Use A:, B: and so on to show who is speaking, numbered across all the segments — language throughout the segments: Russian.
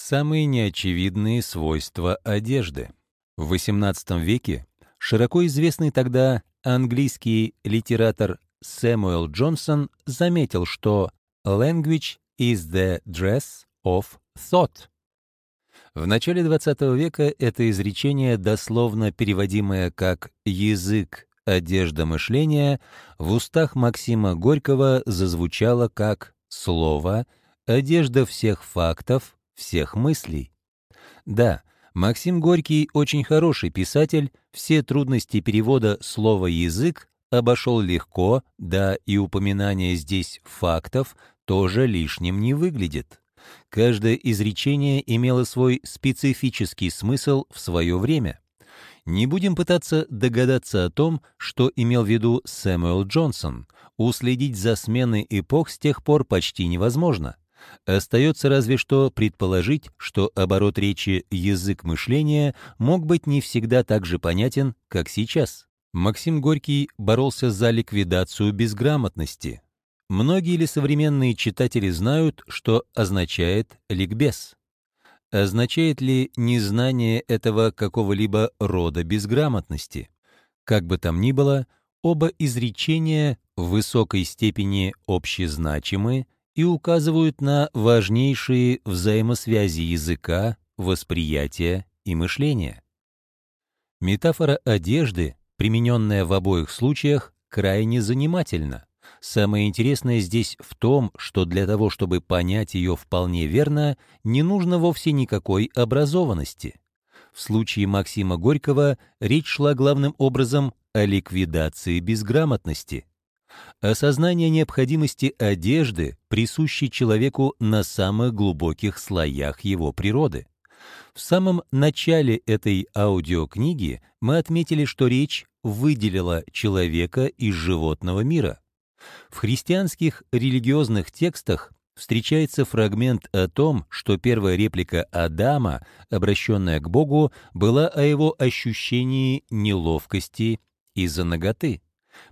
A: Самые неочевидные свойства одежды. В XVIII веке широко известный тогда английский литератор Сэмуэл Джонсон заметил, что «language is the dress of thought». В начале XX века это изречение, дословно переводимое как «язык, одежда мышления», в устах Максима Горького зазвучало как слово «одежда всех фактов, всех мыслей». Да, Максим Горький очень хороший писатель, все трудности перевода слова «язык» обошел легко, да и упоминание здесь фактов тоже лишним не выглядит. Каждое изречение имело свой специфический смысл в свое время. Не будем пытаться догадаться о том, что имел в виду Сэмюэл Джонсон. Уследить за сменой эпох с тех пор почти невозможно. Остается разве что предположить, что оборот речи «язык мышления» мог быть не всегда так же понятен, как сейчас. Максим Горький боролся за ликвидацию безграмотности, Многие ли современные читатели знают, что означает ликбез? Означает ли незнание этого какого-либо рода безграмотности? Как бы там ни было, оба изречения в высокой степени общезначимы и указывают на важнейшие взаимосвязи языка, восприятия и мышления. Метафора одежды, примененная в обоих случаях, крайне занимательна. Самое интересное здесь в том, что для того, чтобы понять ее вполне верно, не нужно вовсе никакой образованности. В случае Максима Горького речь шла главным образом о ликвидации безграмотности. Осознание необходимости одежды присуще человеку на самых глубоких слоях его природы. В самом начале этой аудиокниги мы отметили, что речь выделила человека из животного мира. В христианских религиозных текстах встречается фрагмент о том, что первая реплика Адама, обращенная к Богу, была о его ощущении неловкости из-за наготы.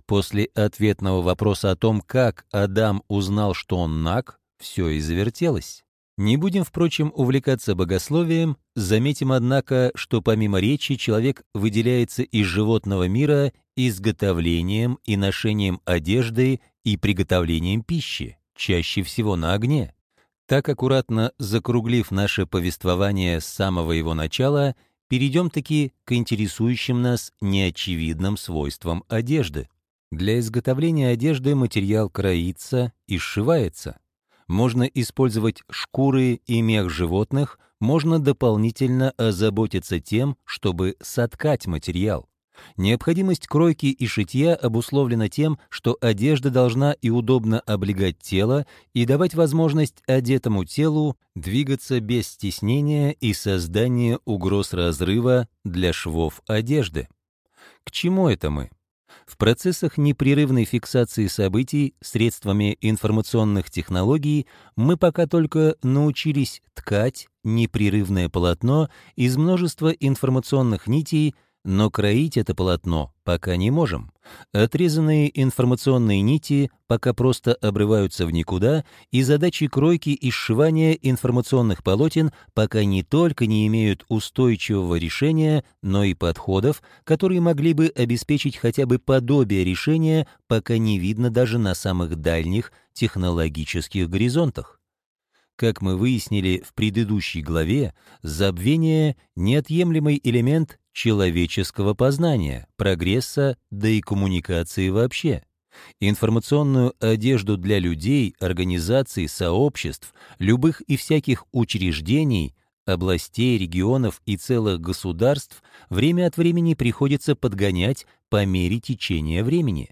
A: После ответного вопроса о том, как Адам узнал, что он наг, все и завертелось. Не будем, впрочем, увлекаться богословием, заметим, однако, что помимо речи человек выделяется из животного мира изготовлением и ношением одежды и приготовлением пищи, чаще всего на огне. Так аккуратно закруглив наше повествование с самого его начала, перейдем таки к интересующим нас неочевидным свойствам одежды. Для изготовления одежды материал кроится и сшивается. Можно использовать шкуры и мех животных, можно дополнительно озаботиться тем, чтобы соткать материал. Необходимость кройки и шитья обусловлена тем, что одежда должна и удобно облегать тело и давать возможность одетому телу двигаться без стеснения и создания угроз разрыва для швов одежды. К чему это мы? В процессах непрерывной фиксации событий средствами информационных технологий мы пока только научились ткать непрерывное полотно из множества информационных нитей, но кроить это полотно пока не можем. Отрезанные информационные нити пока просто обрываются в никуда, и задачи кройки и сшивания информационных полотен пока не только не имеют устойчивого решения, но и подходов, которые могли бы обеспечить хотя бы подобие решения, пока не видно даже на самых дальних технологических горизонтах. Как мы выяснили в предыдущей главе, забвение — неотъемлемый элемент человеческого познания, прогресса, да и коммуникации вообще. Информационную одежду для людей, организаций, сообществ, любых и всяких учреждений, областей, регионов и целых государств время от времени приходится подгонять по мере течения времени.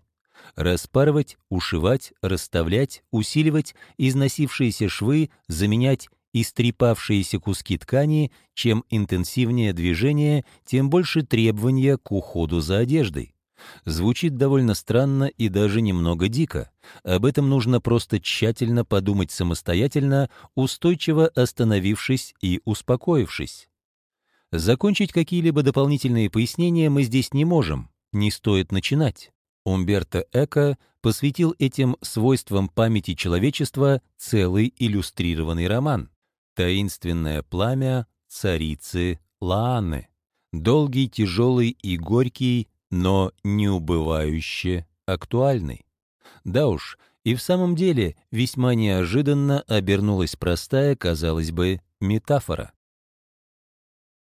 A: Распарывать, ушивать, расставлять, усиливать износившиеся швы, заменять истрепавшиеся куски ткани, чем интенсивнее движение, тем больше требования к уходу за одеждой. Звучит довольно странно и даже немного дико. Об этом нужно просто тщательно подумать самостоятельно, устойчиво остановившись и успокоившись. Закончить какие-либо дополнительные пояснения мы здесь не можем, не стоит начинать. Умберто Эко посвятил этим свойствам памяти человечества целый иллюстрированный роман. Таинственное пламя царицы Лааны, долгий, тяжелый и горький, но неубывающе актуальный. Да уж, и в самом деле весьма неожиданно обернулась простая, казалось бы, метафора.